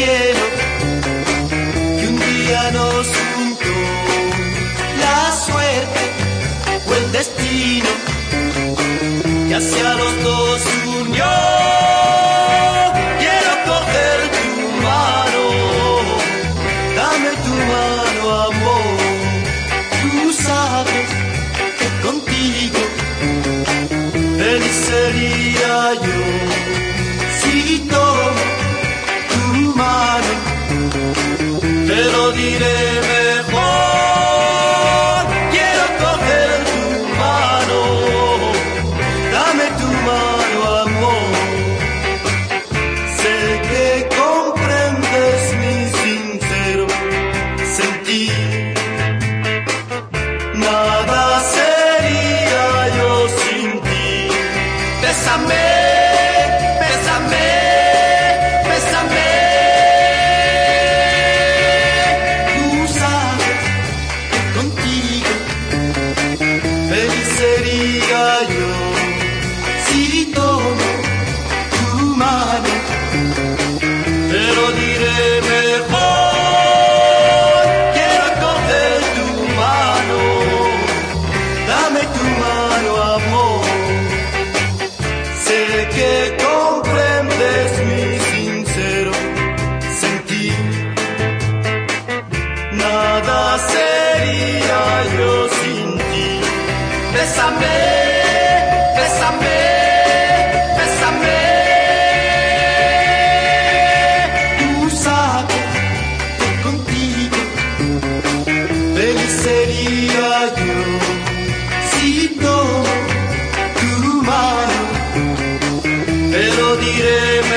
cielo que un día nos juntó. La suerte o el destino que hacia los dos unió. Quiero coger tu mano, dame tu mano, amor. Tú sabes que contigo feliz sería yo. Te lo diré mejor. Quiero coger tu mano. Dame tu mano, amor. Sé que comprendes mi sincero sentir. Nada sería yo sin ti. Bésame, Nada sería yo sin ti. Bésame, sería yo si tomo tu mano. Te lo diré.